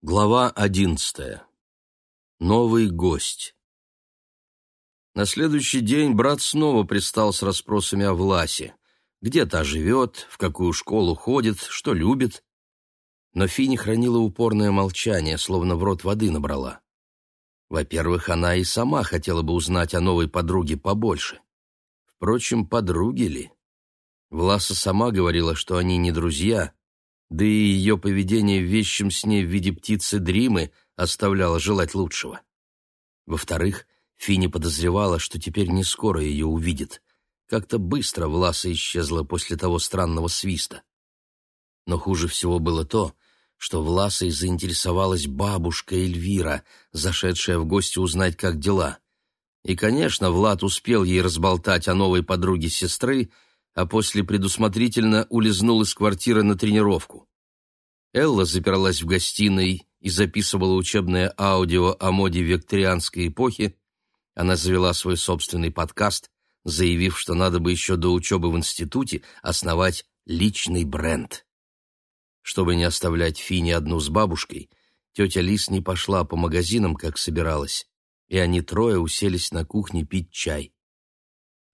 Глава одиннадцатая. Новый гость. На следующий день брат снова пристал с расспросами о Власе. Где та живет, в какую школу ходит, что любит. Но Фини хранила упорное молчание, словно в рот воды набрала. Во-первых, она и сама хотела бы узнать о новой подруге побольше. Впрочем, подруги ли? Власа сама говорила, что они не друзья, да и ее поведение в вещем сне в виде птицы Дримы оставляло желать лучшего. Во-вторых, Фини подозревала, что теперь не скоро ее увидит. Как-то быстро Власа исчезла после того странного свиста. Но хуже всего было то, что Власой заинтересовалась бабушка Эльвира, зашедшая в гости узнать, как дела. И, конечно, Влад успел ей разболтать о новой подруге сестры, а после предусмотрительно улизнул из квартиры на тренировку. Элла запиралась в гостиной и записывала учебное аудио о моде викторианской эпохи. Она завела свой собственный подкаст, заявив, что надо бы еще до учебы в институте основать личный бренд. Чтобы не оставлять Фини одну с бабушкой, тетя Лис не пошла по магазинам, как собиралась, и они трое уселись на кухне пить чай.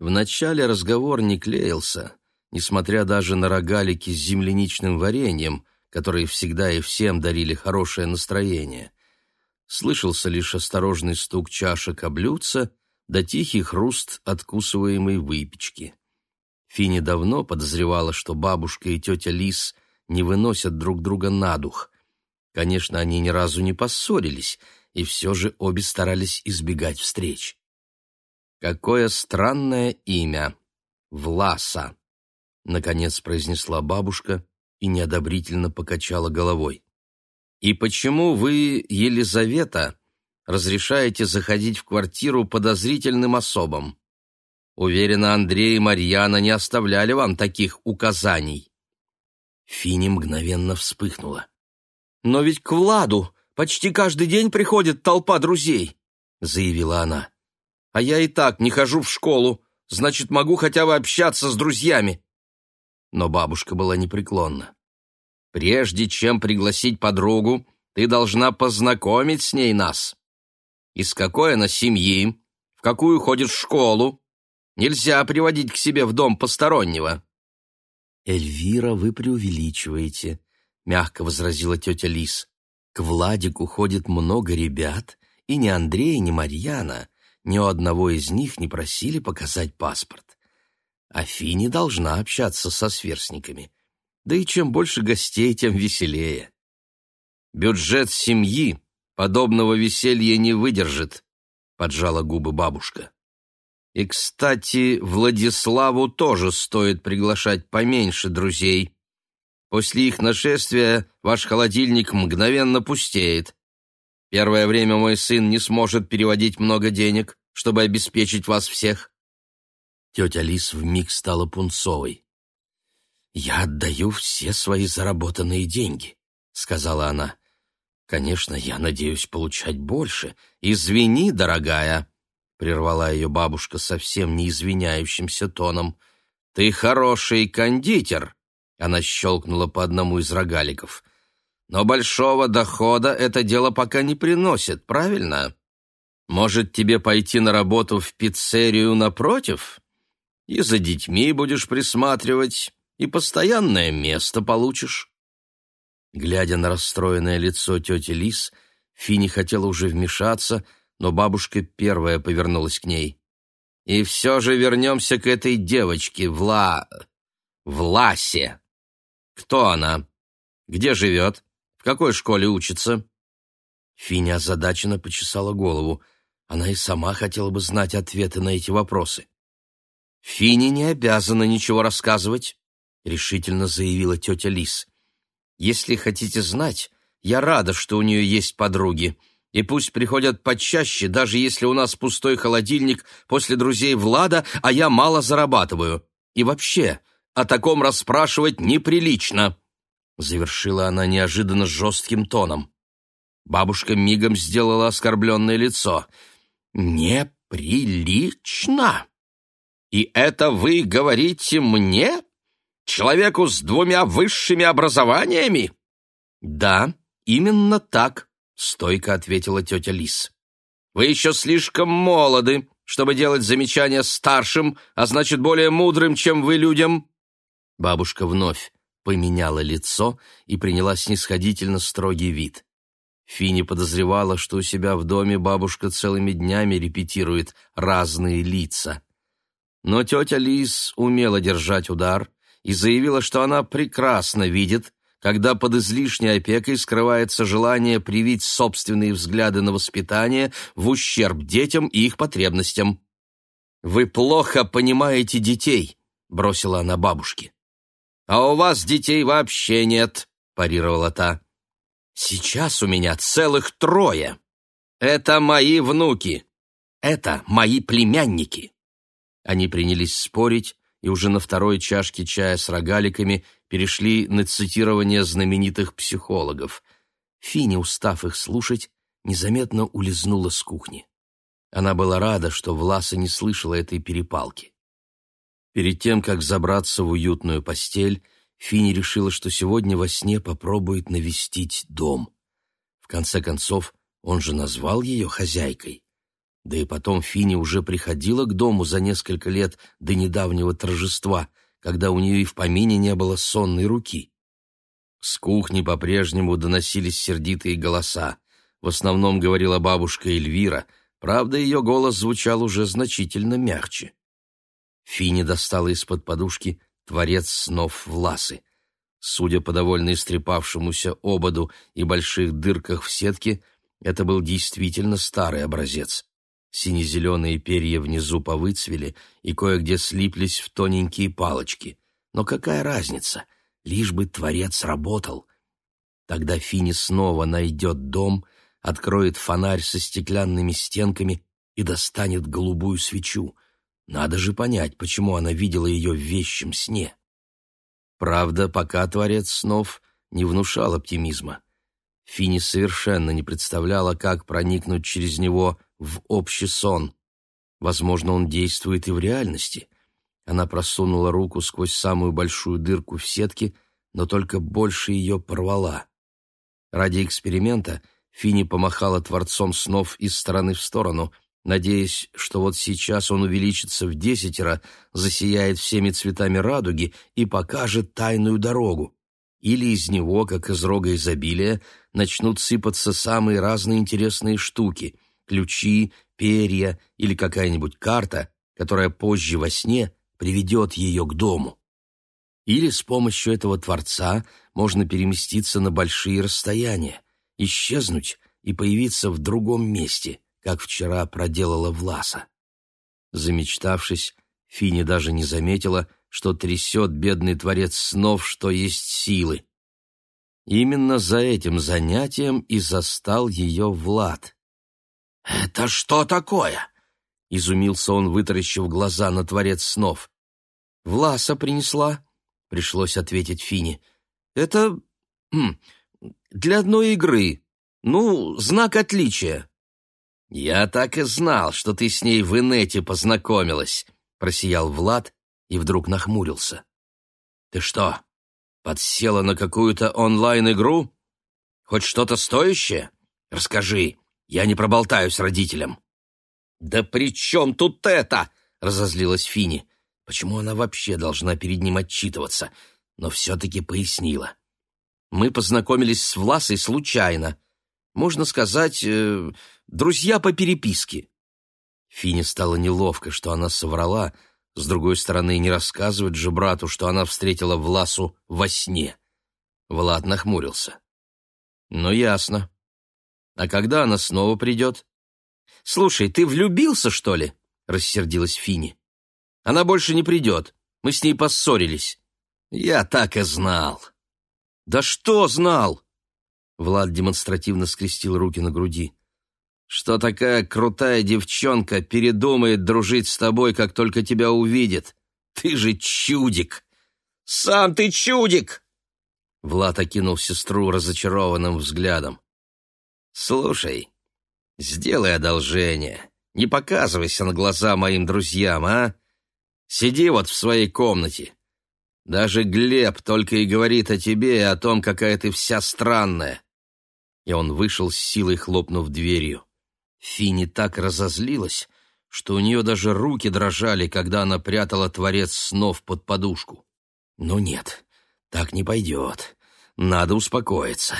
Вначале разговор не клеился, несмотря даже на рогалики с земляничным вареньем, которые всегда и всем дарили хорошее настроение. Слышался лишь осторожный стук чашек о блюдца да тихий хруст откусываемой выпечки. Фини давно подозревала, что бабушка и тетя Лис не выносят друг друга на дух. Конечно, они ни разу не поссорились, и все же обе старались избегать встреч. Какое странное имя. Власа, наконец произнесла бабушка и неодобрительно покачала головой. И почему вы, Елизавета, разрешаете заходить в квартиру подозрительным особам? Уверена, Андрей и Марьяна не оставляли вам таких указаний. Фини мгновенно вспыхнула. «Но ведь к Владу почти каждый день приходит толпа друзей», — заявила она. А я и так не хожу в школу, значит, могу хотя бы общаться с друзьями. Но бабушка была непреклонна. Прежде чем пригласить подругу, ты должна познакомить с ней нас. Из какой она семьи, в какую ходит в школу. Нельзя приводить к себе в дом постороннего. «Эльвира, вы преувеличиваете», — мягко возразила тетя Лис. «К Владику ходит много ребят, и ни Андрей, ни Марьяна ни у одного из них не просили показать паспорт. Афини должна общаться со сверстниками. Да и чем больше гостей, тем веселее. Бюджет семьи подобного веселья не выдержит, поджала губы бабушка. И, кстати, Владиславу тоже стоит приглашать поменьше друзей. После их нашествия ваш холодильник мгновенно пустеет. Первое время мой сын не сможет переводить много денег, чтобы обеспечить вас всех». Тетя Лис вмиг стала пунцовой. «Я отдаю все свои заработанные деньги», — сказала она. «Конечно, я надеюсь получать больше. Извини, дорогая», — прервала ее бабушка совсем не извиняющимся тоном. «Ты хороший кондитер», — она щелкнула по одному из рогаликов. Но большого дохода это дело пока не приносит, правильно? Может, тебе пойти на работу в пиццерию напротив? И за детьми будешь присматривать, и постоянное место получишь. Глядя на расстроенное лицо тети Лис, Фини хотела уже вмешаться, но бабушка первая повернулась к ней. «И все же вернемся к этой девочке, Вла... Власе. Кто она? Где живет? В какой школе учится?» Финя озадаченно почесала голову. Она и сама хотела бы знать ответы на эти вопросы. «Фине не обязана ничего рассказывать», — решительно заявила тетя Лис. «Если хотите знать, я рада, что у нее есть подруги, и пусть приходят почаще, даже если у нас пустой холодильник после друзей Влада, а я мало зарабатываю. И вообще, о таком расспрашивать неприлично». Завершила она неожиданно жестким тоном. Бабушка мигом сделала оскорбленное лицо. «Неприлично! И это вы говорите мне? Человеку с двумя высшими образованиями?» «Да, именно так», — стойко ответила тетя Лис. «Вы еще слишком молоды, чтобы делать замечания старшим, а значит, более мудрым, чем вы людям». Бабушка вновь поменяла лицо и приняла снисходительно строгий вид. Фини подозревала, что у себя в доме бабушка целыми днями репетирует разные лица. Но тетя Лис умела держать удар и заявила, что она прекрасно видит, когда под излишней опекой скрывается желание привить собственные взгляды на воспитание в ущерб детям и их потребностям. «Вы плохо понимаете детей», — бросила она бабушке. «А у вас детей вообще нет», — парировала та. Сейчас у меня целых трое. Это мои внуки. Это мои племянники. Они принялись спорить, и уже на второй чашке чая с рогаликами перешли на цитирование знаменитых психологов. Фини, устав их слушать, незаметно улизнула с кухни. Она была рада, что Власа не слышала этой перепалки. Перед тем, как забраться в уютную постель, Фини решила, что сегодня во сне попробует навестить дом. В конце концов, он же назвал ее хозяйкой. Да и потом Фини уже приходила к дому за несколько лет до недавнего торжества, когда у нее и в помине не было сонной руки. С кухни по-прежнему доносились сердитые голоса. В основном говорила бабушка Эльвира, правда, ее голос звучал уже значительно мягче. Фини достала из-под подушки творец снов Власы. Судя по довольно истрепавшемуся ободу и больших дырках в сетке, это был действительно старый образец. Сине-зеленые перья внизу повыцвели и кое-где слиплись в тоненькие палочки. Но какая разница, лишь бы творец работал. Тогда Фини снова найдет дом, откроет фонарь со стеклянными стенками и достанет голубую свечу. Надо же понять, почему она видела ее в вещем сне. Правда, пока Творец снов не внушал оптимизма. Фини совершенно не представляла, как проникнуть через него в общий сон. Возможно, он действует и в реальности. Она просунула руку сквозь самую большую дырку в сетке, но только больше ее порвала. Ради эксперимента Фини помахала Творцом снов из стороны в сторону — надеясь, что вот сейчас он увеличится в десятеро, засияет всеми цветами радуги и покажет тайную дорогу. Или из него, как из рога изобилия, начнут сыпаться самые разные интересные штуки — ключи, перья или какая-нибудь карта, которая позже во сне приведет ее к дому. Или с помощью этого Творца можно переместиться на большие расстояния, исчезнуть и появиться в другом месте — как вчера проделала Власа. Замечтавшись, Фини даже не заметила, что трясет бедный творец снов, что есть силы. Именно за этим занятием и застал ее Влад. «Это что такое?» — изумился он, вытаращив глаза на творец снов. «Власа принесла», — пришлось ответить Фини. «Это... Хм, для одной игры. Ну, знак отличия». «Я так и знал, что ты с ней в инете познакомилась», — просиял Влад и вдруг нахмурился. «Ты что, подсела на какую-то онлайн-игру? Хоть что-то стоящее? Расскажи, я не проболтаюсь родителям». «Да при чем тут это?» — разозлилась Фини. Почему она вообще должна перед ним отчитываться? Но все-таки пояснила. «Мы познакомились с Власой случайно. Можно сказать, э, друзья по переписке. Фине стало неловко, что она соврала, с другой стороны, не рассказывать же брату, что она встретила Власу во сне. Влад нахмурился. «Ну, ясно. А когда она снова придет?» «Слушай, ты влюбился, что ли?» — рассердилась Фини. «Она больше не придет. Мы с ней поссорились». «Я так и знал». «Да что знал?» Влад демонстративно скрестил руки на груди. «Что такая крутая девчонка передумает дружить с тобой, как только тебя увидит? Ты же чудик!» «Сам ты чудик!» Влад окинул сестру разочарованным взглядом. «Слушай, сделай одолжение. Не показывайся на глаза моим друзьям, а? Сиди вот в своей комнате. Даже Глеб только и говорит о тебе и о том, какая ты вся странная. и он вышел с силой, хлопнув дверью. Фини так разозлилась, что у нее даже руки дрожали, когда она прятала творец снов под подушку. Но нет, так не пойдет. Надо успокоиться.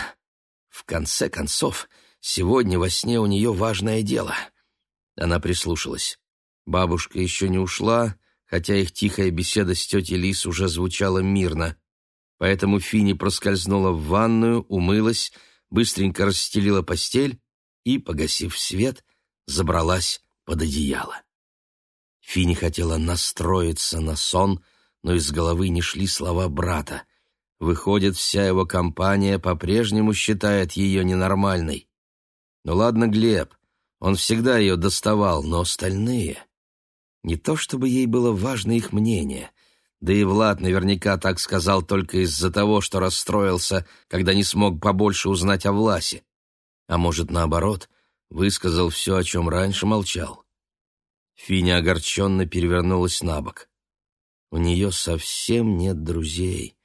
В конце концов, сегодня во сне у нее важное дело. Она прислушалась. Бабушка еще не ушла, хотя их тихая беседа с тетей Лис уже звучала мирно. Поэтому Фини проскользнула в ванную, умылась, быстренько расстелила постель и, погасив свет, забралась под одеяло. Фини хотела настроиться на сон, но из головы не шли слова брата. Выходит, вся его компания по-прежнему считает ее ненормальной. Ну ладно, Глеб, он всегда ее доставал, но остальные... Не то чтобы ей было важно их мнение, да и Влад наверняка так сказал только из-за того, что расстроился, когда не смог побольше узнать о Власе. А может, наоборот, высказал все, о чем раньше молчал. Финя огорченно перевернулась на бок. У нее совсем нет друзей.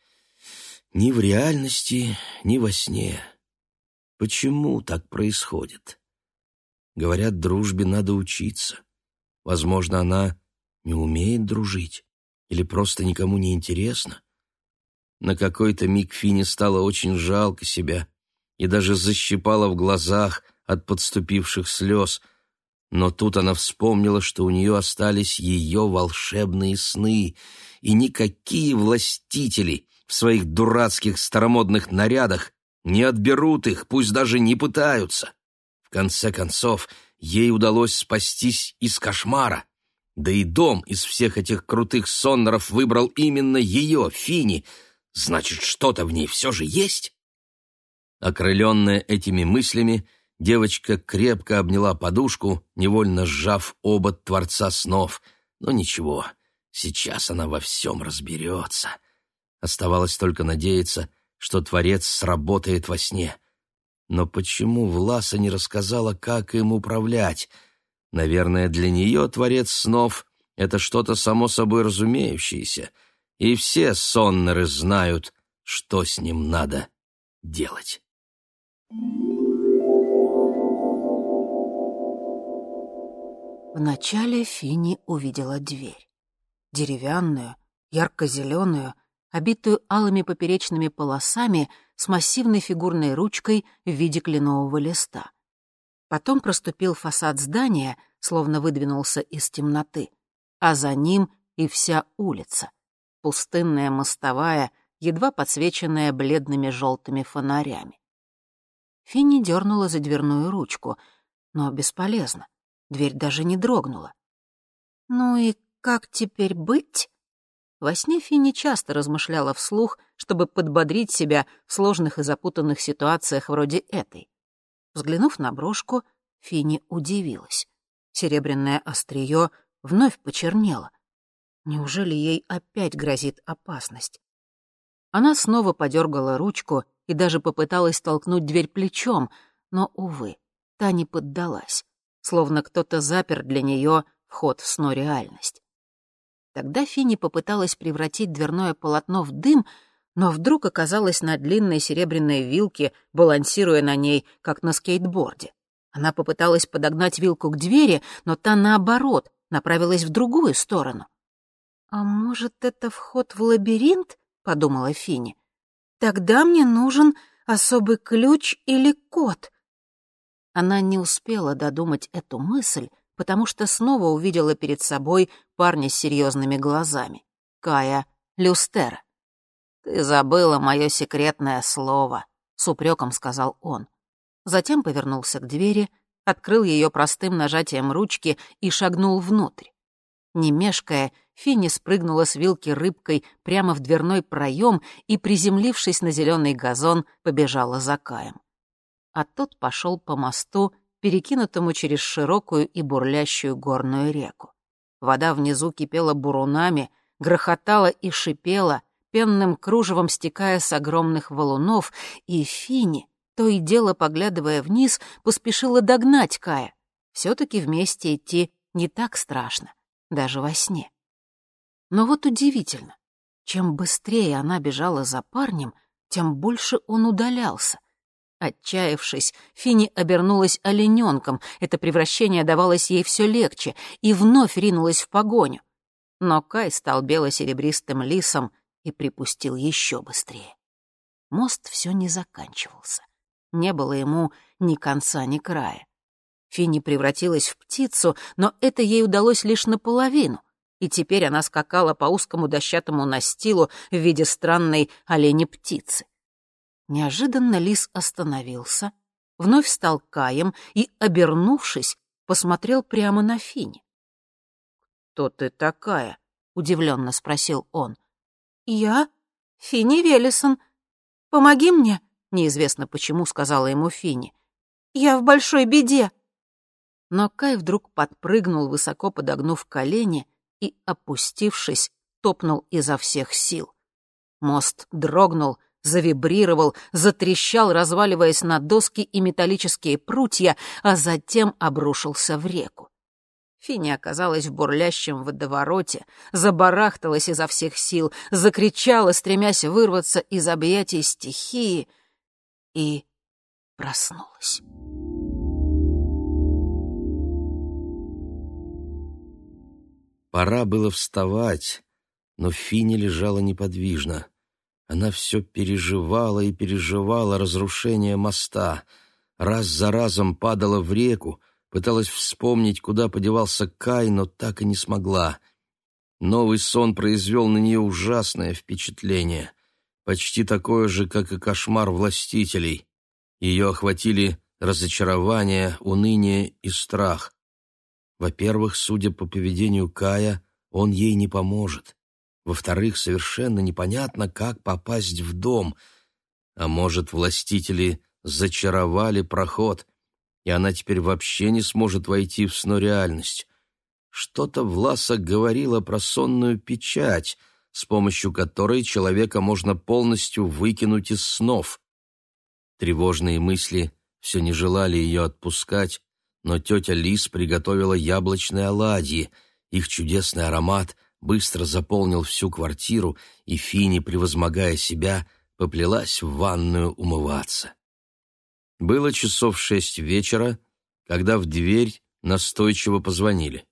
Ни в реальности, ни во сне. Почему так происходит? Говорят, дружбе надо учиться. Возможно, она не умеет дружить или просто никому не интересна. На какой-то миг Фине стало очень жалко себя и даже защипала в глазах от подступивших слез, но тут она вспомнила, что у нее остались ее волшебные сны, и никакие властители в своих дурацких старомодных нарядах не отберут их, пусть даже не пытаются. В конце концов, ей удалось спастись из кошмара. Да и дом из всех этих крутых соннеров выбрал именно ее, Фини. Значит, что-то в ней все же есть? Окрыленная этими мыслями, девочка крепко обняла подушку, невольно сжав оба Творца снов. Но ничего, сейчас она во всем разберется. Оставалось только надеяться, что Творец сработает во сне — но почему Власа не рассказала, как им управлять? Наверное, для нее Творец снов — это что-то само собой разумеющееся, и все соннеры знают, что с ним надо делать. Вначале Фини увидела дверь. Деревянную, ярко-зеленую, обитую алыми поперечными полосами с массивной фигурной ручкой в виде кленового листа. Потом проступил фасад здания, словно выдвинулся из темноты, а за ним и вся улица, пустынная мостовая, едва подсвеченная бледными желтыми фонарями. Финни дернула за дверную ручку, но бесполезно, дверь даже не дрогнула. «Ну и как теперь быть?» Во сне Финни часто размышляла вслух, чтобы подбодрить себя в сложных и запутанных ситуациях вроде этой. Взглянув на брошку, Финни удивилась. Серебряное острие вновь почернело. Неужели ей опять грозит опасность? Она снова подергала ручку и даже попыталась толкнуть дверь плечом, но, увы, та не поддалась, словно кто-то запер для нее вход в сно-реальность. Тогда Финни попыталась превратить дверное полотно в дым, но вдруг оказалась на длинной серебряной вилке, балансируя на ней, как на скейтборде. Она попыталась подогнать вилку к двери, но та, наоборот, направилась в другую сторону. «А может, это вход в лабиринт?» — подумала Финни. «Тогда мне нужен особый ключ или код». Она не успела додумать эту мысль, потому что снова увидела перед собой парня с серьезными глазами. Кая Люстер. «Ты забыла мое секретное слово», — с упреком сказал он. Затем повернулся к двери, открыл ее простым нажатием ручки и шагнул внутрь. Не мешкая, Финни спрыгнула с вилки рыбкой прямо в дверной проем и, приземлившись на зеленый газон, побежала за Каем. А тот пошел по мосту, перекинутому через широкую и бурлящую горную реку. Вода внизу кипела бурунами, грохотала и шипела, пенным кружевом стекая с огромных валунов, и Фини, то и дело поглядывая вниз, поспешила догнать Кая. Все-таки вместе идти не так страшно, даже во сне. Но вот удивительно, чем быстрее она бежала за парнем, тем больше он удалялся. Отчаявшись, Фини обернулась олененком, это превращение давалось ей все легче, и вновь ринулась в погоню. Но Кай стал бело-серебристым лисом и припустил еще быстрее. Мост все не заканчивался. Не было ему ни конца, ни края. Финни превратилась в птицу, но это ей удалось лишь наполовину, и теперь она скакала по узкому дощатому настилу в виде странной олени-птицы. Неожиданно лис остановился, вновь стал Каем и, обернувшись, посмотрел прямо на Фини. «Кто ты такая?» — удивленно спросил он. «Я Фини Велесон. Помоги мне», — неизвестно почему сказала ему Фини. «Я в большой беде». Но Кай вдруг подпрыгнул, высоко подогнув колени, и, опустившись, топнул изо всех сил. Мост дрогнул — завибрировал, затрещал, разваливаясь на доски и металлические прутья, а затем обрушился в реку. Финя оказалась в бурлящем водовороте, забарахталась изо всех сил, закричала, стремясь вырваться из объятий стихии, и проснулась. Пора было вставать, но Фини лежала неподвижно. Она все переживала и переживала разрушение моста. Раз за разом падала в реку, пыталась вспомнить, куда подевался Кай, но так и не смогла. Новый сон произвел на нее ужасное впечатление, почти такое же, как и кошмар властителей. Ее охватили разочарование, уныние и страх. Во-первых, судя по поведению Кая, он ей не поможет. Во-вторых, совершенно непонятно, как попасть в дом. А может, властители зачаровали проход, и она теперь вообще не сможет войти в снореальность. Что-то Власа говорила про сонную печать, с помощью которой человека можно полностью выкинуть из снов. Тревожные мысли все не желали ее отпускать, но тетя Лис приготовила яблочные оладьи. Их чудесный аромат — быстро заполнил всю квартиру, и Фини, превозмогая себя, поплелась в ванную умываться. Было часов шесть вечера, когда в дверь настойчиво позвонили.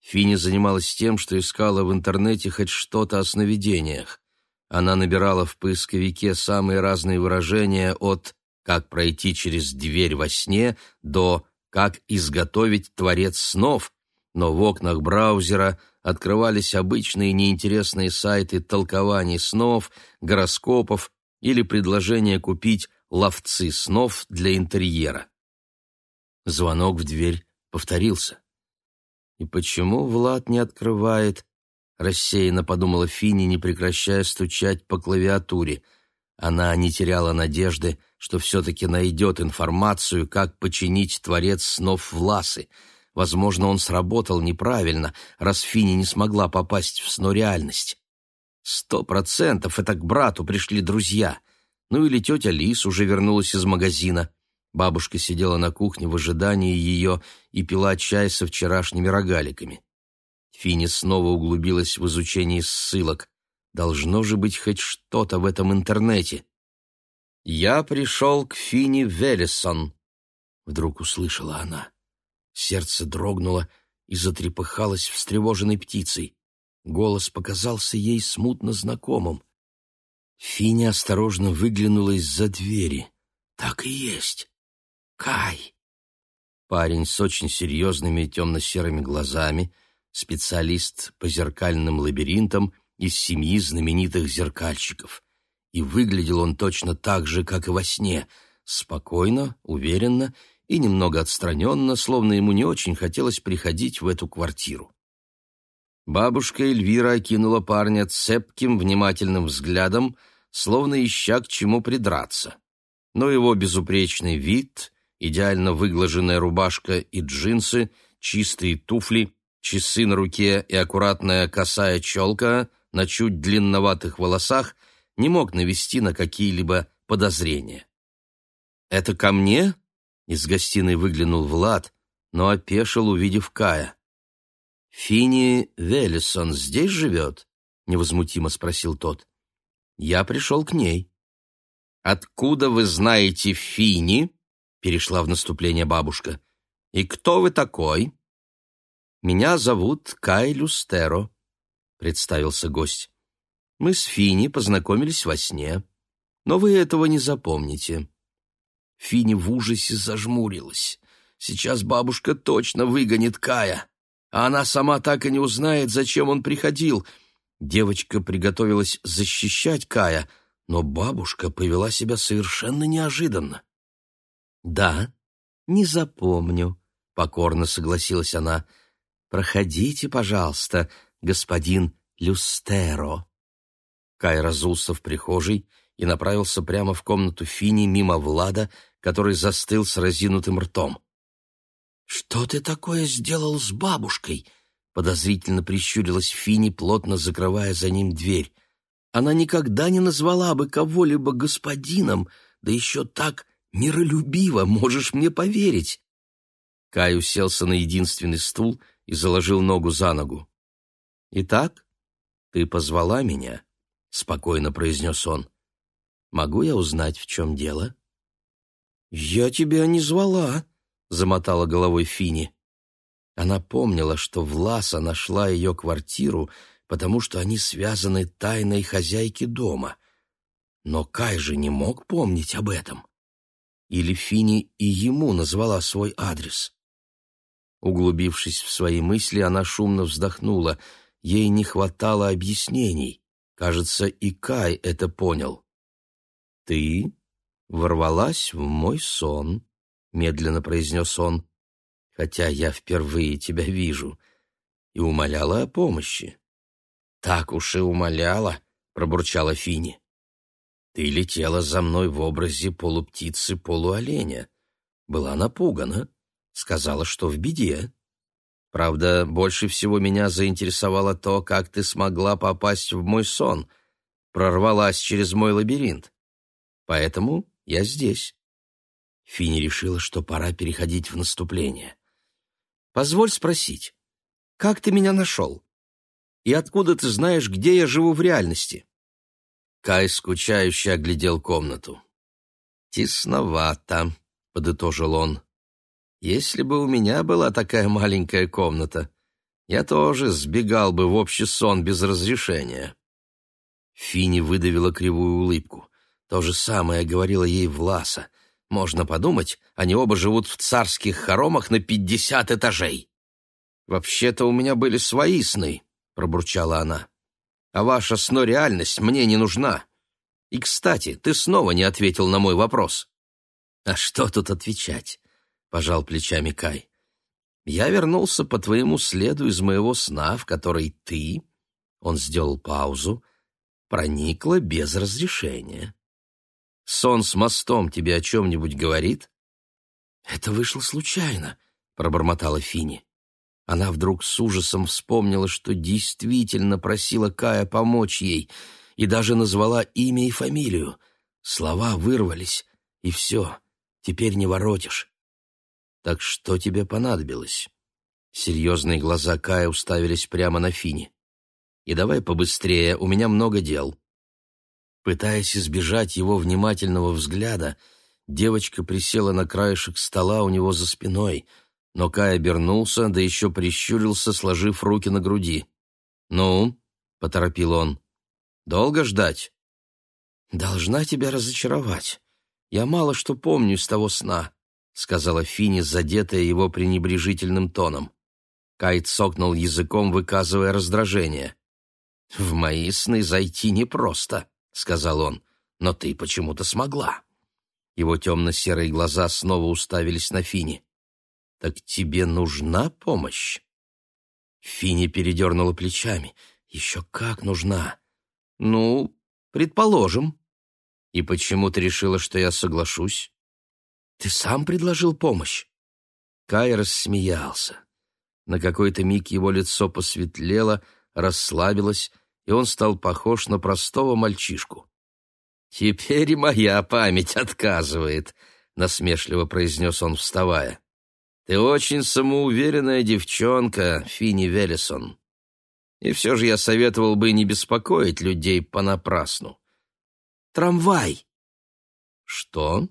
Фини занималась тем, что искала в интернете хоть что-то о сновидениях. Она набирала в поисковике самые разные выражения от «как пройти через дверь во сне» до «как изготовить творец снов», но в окнах браузера открывались обычные неинтересные сайты толкований снов, гороскопов или предложения купить ловцы снов для интерьера. Звонок в дверь повторился. «И почему Влад не открывает?» — рассеянно подумала Фини, не прекращая стучать по клавиатуре. Она не теряла надежды, что все-таки найдет информацию, как починить творец снов Власы — Возможно, он сработал неправильно, раз Фини не смогла попасть в снореальность. Сто процентов это к брату пришли друзья. Ну или тетя Лис уже вернулась из магазина. Бабушка сидела на кухне в ожидании ее и пила чай со вчерашними рогаликами. Фини снова углубилась в изучение ссылок. Должно же быть хоть что-то в этом интернете. «Я пришел к Фини Велесон», — вдруг услышала она. Сердце дрогнуло и затрепыхалось встревоженной птицей. Голос показался ей смутно знакомым. Финя осторожно выглянула из-за двери. Так и есть. Кай. Парень с очень серьезными темно-серыми глазами, специалист по зеркальным лабиринтам из семьи знаменитых зеркальщиков. И выглядел он точно так же, как и во сне, спокойно, уверенно и немного отстраненно, словно ему не очень хотелось приходить в эту квартиру. Бабушка Эльвира окинула парня цепким, внимательным взглядом, словно ища к чему придраться. Но его безупречный вид, идеально выглаженная рубашка и джинсы, чистые туфли, часы на руке и аккуратная косая челка на чуть длинноватых волосах не мог навести на какие-либо подозрения. «Это ко мне?» Из гостиной выглянул Влад, но опешил, увидев Кая. «Фини Велесон здесь живет?» — невозмутимо спросил тот. «Я пришел к ней». «Откуда вы знаете Фини?» — перешла в наступление бабушка. «И кто вы такой?» «Меня зовут Кай Люстеро», — представился гость. «Мы с Фини познакомились во сне, но вы этого не запомните». Фини в ужасе зажмурилась. Сейчас бабушка точно выгонит Кая, а она сама так и не узнает, зачем он приходил. Девочка приготовилась защищать Кая, но бабушка повела себя совершенно неожиданно. «Да, не запомню», — покорно согласилась она. «Проходите, пожалуйста, господин Люстеро». Кай разулся в прихожей и направился прямо в комнату Фини мимо Влада, который застыл с разинутым ртом. «Что ты такое сделал с бабушкой?» Подозрительно прищурилась Фини, плотно закрывая за ним дверь. Она никогда не назвала бы кого-либо господином, да еще так миролюбиво, можешь мне поверить. Кай уселся на единственный стул и заложил ногу за ногу. «Итак, ты позвала меня?» — спокойно произнес он. «Могу я узнать, в чем дело?» «Я тебя не звала», замотала головой Фини. Она помнила, что Власа нашла ее квартиру, потому что они связаны тайной хозяйки дома. Но Кай же не мог помнить об этом. Или Фини и ему назвала свой адрес. Углубившись в свои мысли, она шумно вздохнула. Ей не хватало объяснений. Кажется, и Кай это понял. «Ты ворвалась в мой сон», — медленно произнес он, — «хотя я впервые тебя вижу», и умоляла о помощи. «Так уж и умоляла», — пробурчала Фини. «Ты летела за мной в образе полуптицы-полуоленя. Была напугана, сказала, что в беде. Правда, больше всего меня заинтересовало то, как ты смогла попасть в мой сон, прорвалась через мой лабиринт. Поэтому я здесь». Фини решила, что пора переходить в наступление. «Позволь спросить, как ты меня нашел? И откуда ты знаешь, где я живу в реальности?» Кай скучающе оглядел комнату. «Тесновато», — подытожил он. «Если бы у меня была такая маленькая комната, я тоже сбегал бы в общий сон без разрешения». Фини выдавила кривую улыбку. То же самое говорила ей Власа — можно подумать, они оба живут в царских хоромах на пятьдесят этажей. «Вообще-то у меня были свои сны», — пробурчала она. «А ваша сно-реальность мне не нужна. И, кстати, ты снова не ответил на мой вопрос». «А что тут отвечать?» — пожал плечами Кай. «Я вернулся по твоему следу из моего сна, в который ты...» — он сделал паузу — проникла без разрешения. Сон с мостом тебе о чем-нибудь говорит?» «Это вышло случайно», — пробормотала Фини. Она вдруг с ужасом вспомнила, что действительно просила Кая помочь ей, и даже назвала имя и фамилию. Слова вырвались, и все, теперь не воротишь. «Так что тебе понадобилось?» Серьезные глаза Кая уставились прямо на Фини. «И давай побыстрее, у меня много дел». Пытаясь избежать его внимательного взгляда, девочка присела на краешек стола у него за спиной, но Кай обернулся, да еще прищурился, сложив руки на груди. «Ну?» — поторопил он. «Долго ждать?» «Должна тебя разочаровать. Я мало что помню из того сна», — сказала Фини, задетая его пренебрежительным тоном. Кай цокнул языком, выказывая раздражение. «В мои сны зайти непросто», — сказал он, — «но ты почему-то смогла». Его темно-серые глаза снова уставились на Фини. «Так тебе нужна помощь?» Фини передернула плечами. «Еще как нужна!» «Ну, предположим». «И почему ты решила, что я соглашусь?» «Ты сам предложил помощь». Кай рассмеялся. На какой-то миг его лицо посветлело, расслабилось, и он стал похож на простого мальчишку. «Теперь моя память отказывает», — насмешливо произнес он, вставая. «Ты очень самоуверенная девчонка, Финни Велесон. И все же я советовал бы не беспокоить людей понапрасну». «Трамвай!» «Что?»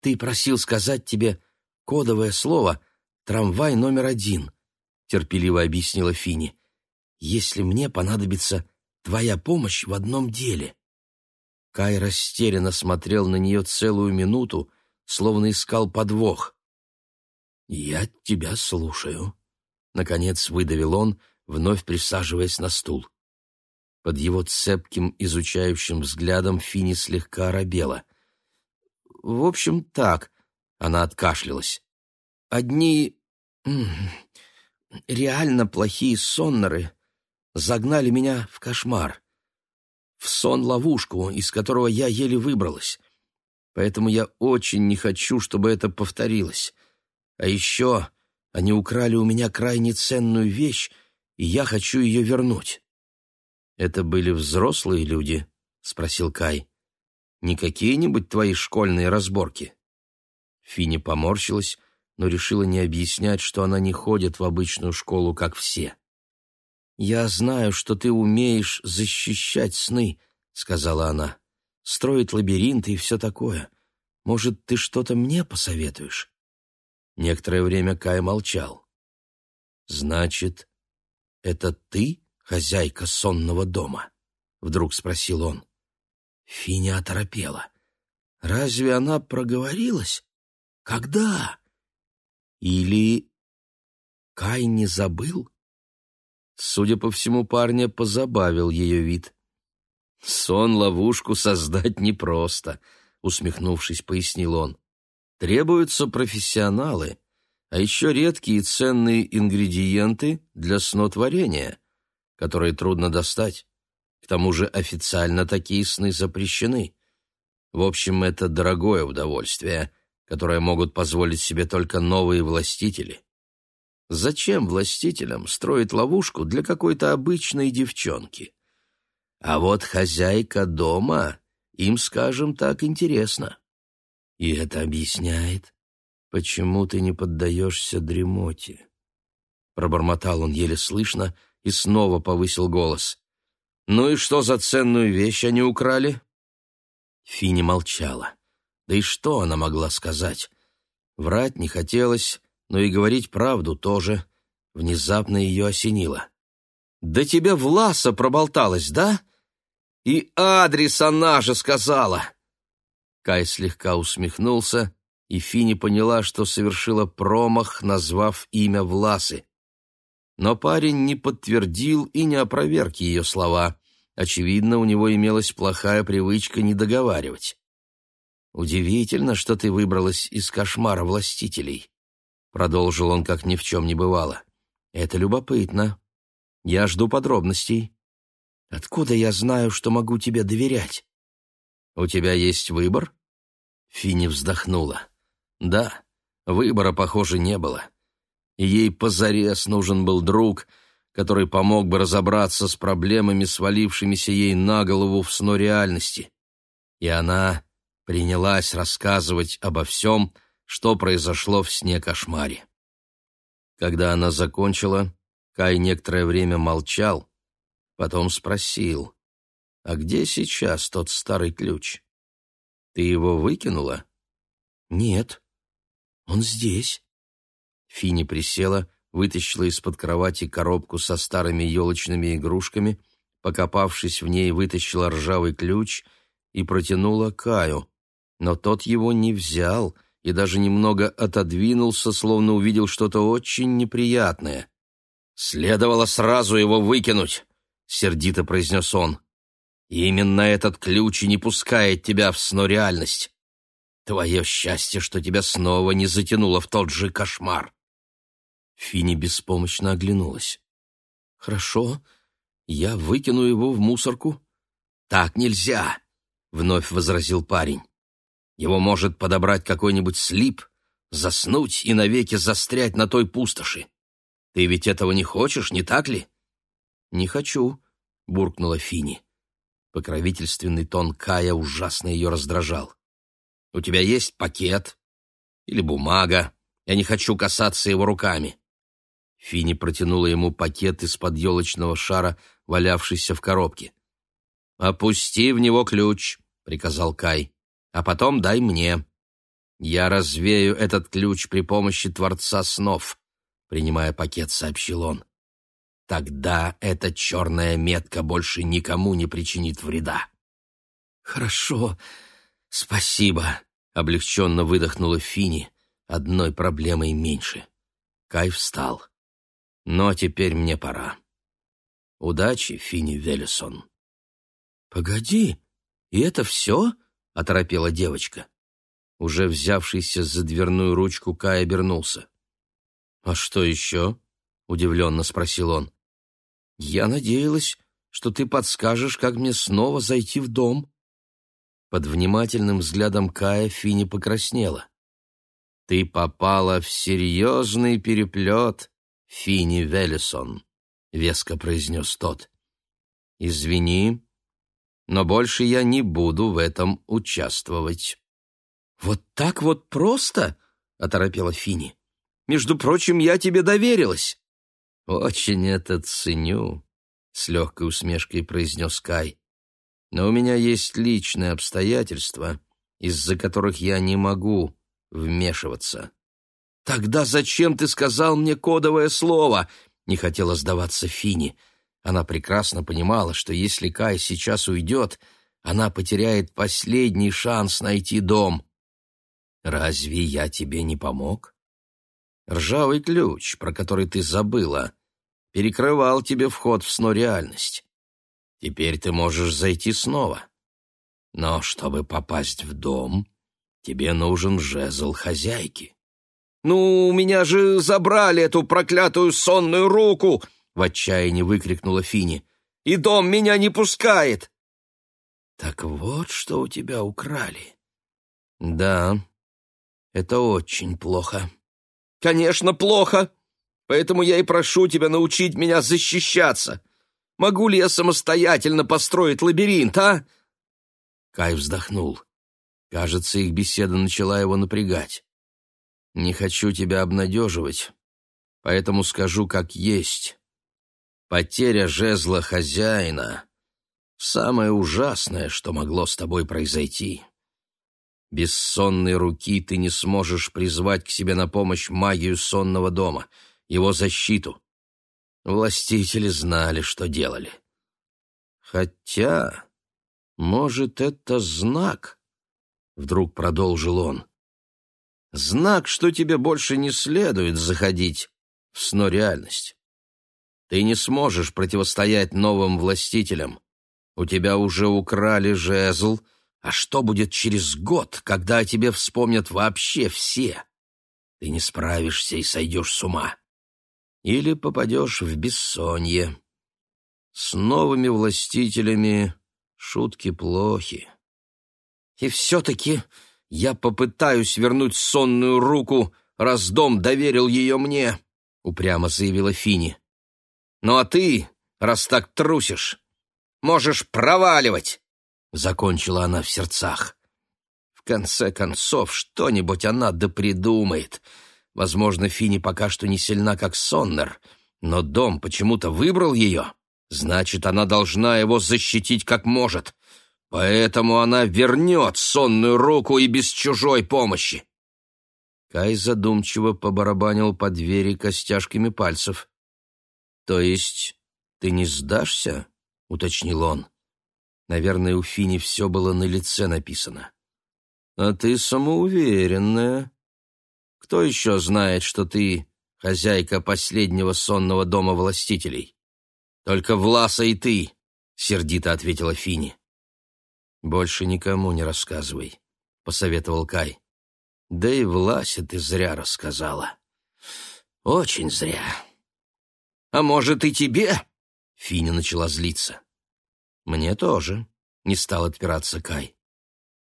«Ты просил сказать тебе кодовое слово «трамвай номер один», — терпеливо объяснила Фини. «Если мне понадобится твоя помощь в одном деле». Кай растерянно смотрел на нее целую минуту, словно искал подвох. «Я тебя слушаю», — наконец выдавил он, вновь присаживаясь на стул. Под его цепким, изучающим взглядом Фини слегка оробела. «В общем, так», — она откашлялась. «Одни реально плохие соннеры загнали меня в кошмар, в сон-ловушку, из которого я еле выбралась. Поэтому я очень не хочу, чтобы это повторилось. А еще они украли у меня крайне ценную вещь, и я хочу ее вернуть». «Это были взрослые люди?» — спросил Кай. «Не какие-нибудь твои школьные разборки?» Фини поморщилась, но решила не объяснять, что она не ходит в обычную школу, как все. «Я знаю, что ты умеешь защищать сны», — сказала она. «Строить лабиринты и все такое. Может, ты что-то мне посоветуешь?» Некоторое время Кай молчал. «Значит, это ты хозяйка сонного дома?» — вдруг спросил он. Финя оторопела. «Разве она проговорилась? Когда? Или Кай не забыл?» Судя по всему, парня позабавил ее вид. «Сон-ловушку создать непросто», — усмехнувшись, пояснил он. «Требуются профессионалы, а еще редкие ценные ингредиенты для снотворения которые трудно достать. К тому же официально такие сны запрещены. В общем, это дорогое удовольствие, которое могут позволить себе только новые властители. Зачем властителям строить ловушку для какой-то обычной девчонки? А вот хозяйка дома, им, скажем так, интересно. И это объясняет, почему ты не поддаешься дремоте. Пробормотал он еле слышно, — и снова повысил голос. «Ну и что за ценную вещь они украли?» Фини молчала. Да и что она могла сказать? Врать не хотелось, но и говорить правду тоже. Внезапно ее осенило. «Да тебе Власа проболталась, да? И адрес она же сказала!» Кай слегка усмехнулся, и Фини поняла, что совершила промах, назвав имя Власы. Но парень не подтвердил и не опроверг ее слова. Очевидно, у него имелась плохая привычка не договаривать. «Удивительно, что ты выбралась из кошмара властителей», — продолжил он, как ни в чем не бывало. «Это любопытно. Я жду подробностей. Откуда я знаю, что могу тебе доверять?» «У тебя есть выбор?» Фини вздохнула. «Да, выбора, похоже, не было и ей позарез нужен был друг, который помог бы разобраться с проблемами, свалившимися ей на голову в сно реальности. И она принялась рассказывать обо всем, что произошло в сне-кошмаре. Когда она закончила, Кай некоторое время молчал, потом спросил, «А где сейчас тот старый ключ? Ты его выкинула?» «Нет, он здесь». Фини присела, вытащила из-под кровати коробку со старыми елочными игрушками, покопавшись в ней, вытащила ржавый ключ и протянула Каю. Но тот его не взял и даже немного отодвинулся, словно увидел что-то очень неприятное. «Следовало сразу его выкинуть», — сердито произнес он. «Именно этот ключ и не пускает тебя в сно-реальность. Твое счастье, что тебя снова не затянуло в тот же кошмар». Фини беспомощно оглянулась. «Хорошо, я выкину его в мусорку». «Так нельзя», — вновь возразил парень. «Его может подобрать какой-нибудь слип, заснуть и навеки застрять на той пустоши. Ты ведь этого не хочешь, не так ли?» «Не хочу», — буркнула Фини. Покровительственный тон Кая ужасно ее раздражал. «У тебя есть пакет или бумага? Я не хочу касаться его руками. Фини протянула ему пакет из-под елочного шара, валявшийся в коробке. «Опусти в него ключ», — приказал Кай. а потом дай мне. Я развею этот ключ при помощи Творца снов», — принимая пакет, сообщил он. «Тогда эта черная метка больше никому не причинит вреда». «Хорошо, спасибо», — облегченно выдохнула Фини. «Одной проблемой меньше». Кай встал. «Но теперь мне пора. Удачи, Фини Велесон». «Погоди, и это все?» — оторопела девочка. Уже взявшийся за дверную ручку, Кай обернулся. «А что еще?» — удивленно спросил он. «Я надеялась, что ты подскажешь, как мне снова зайти в дом». Под внимательным взглядом Кая Фини покраснела. «Ты попала в серьезный переплет, Фини Велесон», — веско произнес тот. «Извини, но больше я не буду в этом участвовать». «Вот так вот просто?» — оторопела Фини. «Между прочим, я тебе доверилась». «Очень это ценю», — с легкой усмешкой произнес Кай. «Но у меня есть личные обстоятельства, из-за которых я не могу вмешиваться». «Тогда зачем ты сказал мне кодовое слово?» — не хотела сдаваться Фини. Она прекрасно понимала, что если Кай сейчас уйдет, она потеряет последний шанс найти дом. Разве я тебе не помог? Ржавый ключ, про который ты забыла, перекрывал тебе вход в сно-реальность. Теперь ты можешь зайти снова. Но чтобы попасть в дом, тебе нужен жезл хозяйки. «Ну, у меня же забрали эту проклятую сонную руку!» — в отчаянии выкрикнула Фини. «И дом меня не пускает!» «Так вот, что у тебя украли». «Да, это очень плохо. Конечно, плохо. Поэтому я и прошу тебя научить меня защищаться. Могу ли я самостоятельно построить лабиринт, а? Кай вздохнул. Кажется, их беседа начала его напрягать. Не хочу тебя обнадеживать, поэтому скажу как есть. Потеря жезла хозяина — самое ужасное, что могло с тобой произойти. Без сонной руки ты не сможешь призвать к себе на помощь магию сонного дома, его защиту. Властители знали, что делали. Хотя, может, это знак, — вдруг продолжил он. Знак, что тебе больше не следует заходить в сно-реальность. Ты не сможешь противостоять новым властителям. У тебя уже украли жезл — а что будет через год, когда о тебе вспомнят вообще все? Ты не справишься и сойдешь с ума. Или попадешь в бессонье. С новыми властителями шутки плохи. И все-таки я попытаюсь вернуть сонную руку, раз дом доверил ее мне, — упрямо заявила Фини. Ну а ты, раз так трусишь, можешь проваливать. — закончила она в сердцах. «В конце концов, что-нибудь она да придумает. Возможно, Фини пока что не сильна, как Соннер, но дом почему-то выбрал ее. Значит, она должна его защитить как может. Поэтому она вернет сонную руку и без чужой помощи». Кай задумчиво побарабанил по двери костяшками пальцев. «То есть ты не сдашься?» — уточнил он. Наверное, у Фини все было на лице написано. «А ты самоуверенная. Кто еще знает, что ты хозяйка последнего сонного дома властителей? Только Власа и ты», — сердито ответила Фини. «Больше никому не рассказывай», — посоветовал Кай. «Да и Власе ты зря рассказала». «Очень зря». «А может, и тебе?» — Финя начала злиться. «Мне тоже», — не стал отпираться Кай.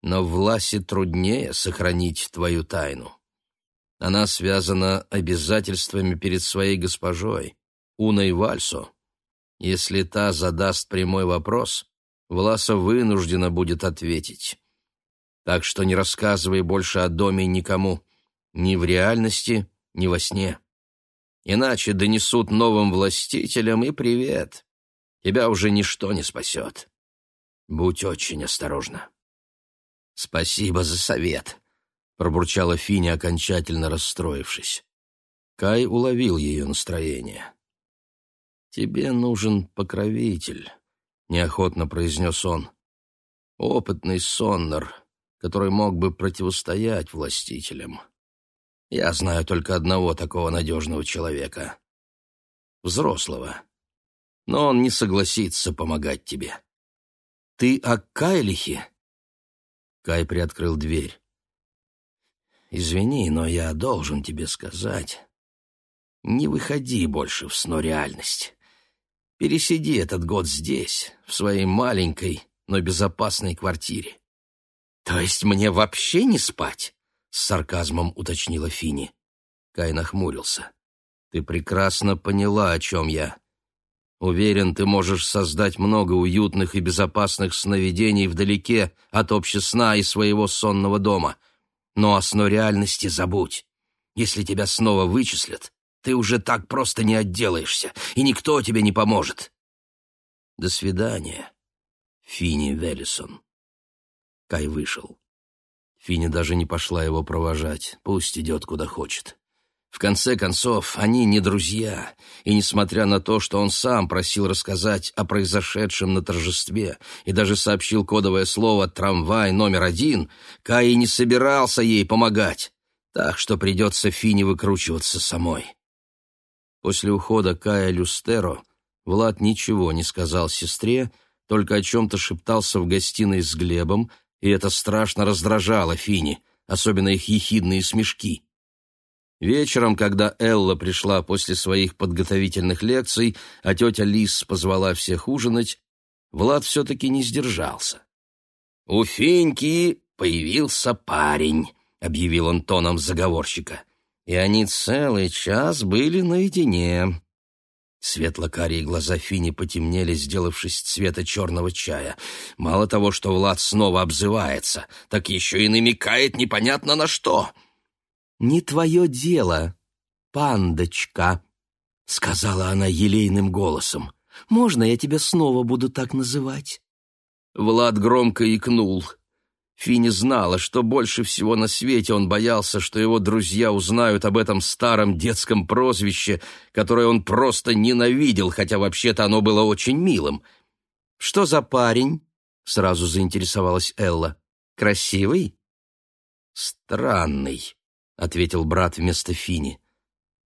«Но Власе труднее сохранить твою тайну. Она связана обязательствами перед своей госпожой, Уной Вальсо. Если та задаст прямой вопрос, Власа вынуждена будет ответить. Так что не рассказывай больше о доме никому, ни в реальности, ни во сне. Иначе донесут новым властителям и привет тебя уже ничто не спасет. Будь очень осторожна». «Спасибо за совет», — пробурчала Фини, окончательно расстроившись. Кай уловил ее настроение. «Тебе нужен покровитель», — неохотно произнес он. «Опытный соннер, который мог бы противостоять властителям. Я знаю только одного такого надежного человека. Взрослого. Но он не согласится помогать тебе. Ты о Кайлихе?» Кай приоткрыл дверь. «Извини, но я должен тебе сказать. Не выходи больше в сно-реальность. Пересиди этот год здесь, в своей маленькой, но безопасной квартире. То есть мне вообще не спать? С сарказмом уточнила Фини. Кай нахмурился. Ты прекрасно поняла, о чем я. Уверен, ты можешь создать много уютных и безопасных сновидений вдалеке от общесна и своего сонного дома. Но о сно реальности забудь. Если тебя снова вычислят, ты уже так просто не отделаешься, и никто тебе не поможет. До свидания, Фини Веллисон. Кай вышел. Фини даже не пошла его провожать, пусть идет куда хочет. В конце концов, они не друзья, и несмотря на то, что он сам просил рассказать о произошедшем на торжестве и даже сообщил кодовое слово «трамвай номер один», Кай не собирался ей помогать, так что придется Фине выкручиваться самой. После ухода Кая Люстеро Влад ничего не сказал сестре, только о чем-то шептался в гостиной с Глебом, и это страшно раздражало Фини, особенно их ехидные смешки. Вечером, когда Элла пришла после своих подготовительных лекций, а тетя Лис позвала всех ужинать, Влад все-таки не сдержался. «У Финьки появился парень», — объявил он тоном заговорщика и они целый час были наедине. Светло-карие глаза Фини потемнели, сделавшись цвета черного чая. Мало того, что Влад снова обзывается, так еще и намекает непонятно на что. «Не твое дело, пандочка», — сказала она елейным голосом. «Можно я тебя снова буду так называть?» Влад громко икнул. Фини знала, что больше всего на свете он боялся, что его друзья узнают об этом старом детском прозвище, которое он просто ненавидел, хотя вообще-то оно было очень милым. «Что за парень?» — сразу заинтересовалась Элла. «Красивый?» «Странный», — ответил брат вместо Фини.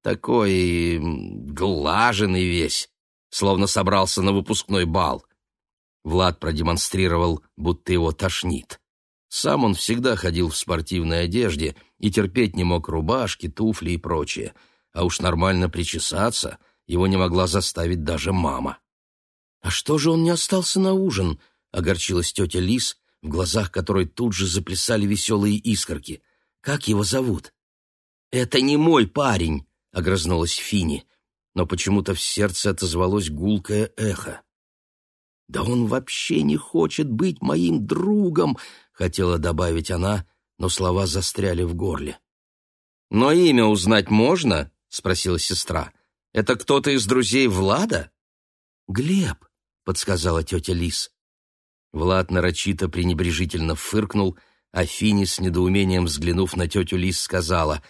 «Такой глаженный весь, словно собрался на выпускной бал». Влад продемонстрировал, будто его тошнит. Сам он всегда ходил в спортивной одежде и терпеть не мог рубашки, туфли и прочее. А уж нормально причесаться его не могла заставить даже мама. «А что же он не остался на ужин?» — огорчилась тетя Лис, в глазах которой тут же заплясали веселые искорки. «Как его зовут?» «Это не мой парень!» — огрызнулась Фини, но почему-то в сердце отозвалось гулкое эхо. «Да он вообще не хочет быть моим другом!» хотела добавить она, но слова застряли в горле. «Но имя узнать можно?» — спросила сестра. «Это кто-то из друзей Влада?» «Глеб», — подсказала тетя Лис. Влад нарочито пренебрежительно фыркнул, а Фини с недоумением взглянув на тетю Лис сказала,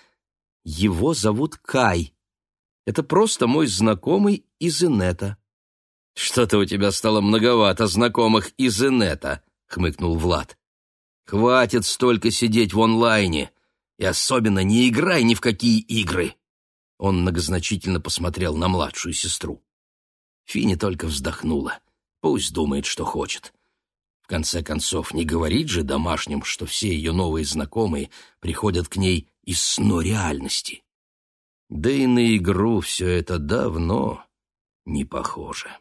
«Его зовут Кай. Это просто мой знакомый из Инета». «Что-то у тебя стало многовато знакомых из Инета», — хмыкнул Влад. Хватит столько сидеть в онлайне. И особенно не играй ни в какие игры. Он многозначительно посмотрел на младшую сестру. Фини только вздохнула. Пусть думает, что хочет. В конце концов, не говорит же домашним, что все ее новые знакомые приходят к ней из сно реальности. Да и на игру все это давно не похоже.